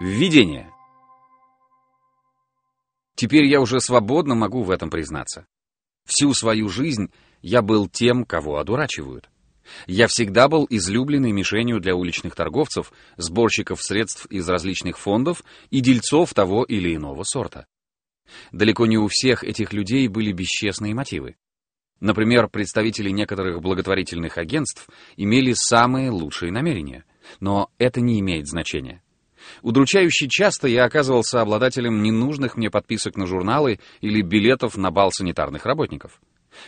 Введение. Теперь я уже свободно могу в этом признаться. Всю свою жизнь я был тем, кого одурачивают. Я всегда был излюбленной мишенью для уличных торговцев, сборщиков средств из различных фондов и дельцов того или иного сорта. Далеко не у всех этих людей были бесчестные мотивы. Например, представители некоторых благотворительных агентств имели самые лучшие намерения, но это не имеет значения. Удручающе часто я оказывался обладателем ненужных мне подписок на журналы или билетов на бал санитарных работников.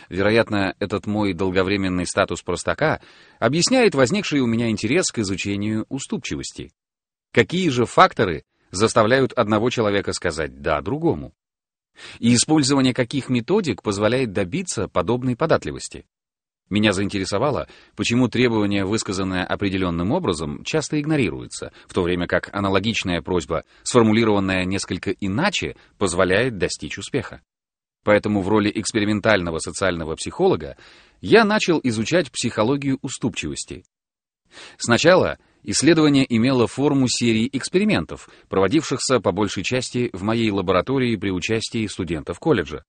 Вероятно, этот мой долговременный статус простака объясняет возникший у меня интерес к изучению уступчивости. Какие же факторы заставляют одного человека сказать «да» другому? И использование каких методик позволяет добиться подобной податливости? Меня заинтересовало, почему требование, высказанное определенным образом, часто игнорируется, в то время как аналогичная просьба, сформулированная несколько иначе, позволяет достичь успеха. Поэтому в роли экспериментального социального психолога я начал изучать психологию уступчивости. Сначала исследование имело форму серии экспериментов, проводившихся по большей части в моей лаборатории при участии студентов колледжа.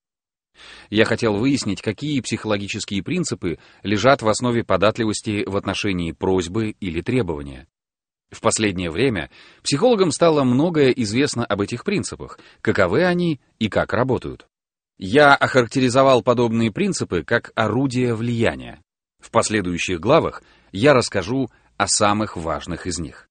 Я хотел выяснить, какие психологические принципы лежат в основе податливости в отношении просьбы или требования. В последнее время психологам стало многое известно об этих принципах, каковы они и как работают. Я охарактеризовал подобные принципы как орудия влияния. В последующих главах я расскажу о самых важных из них.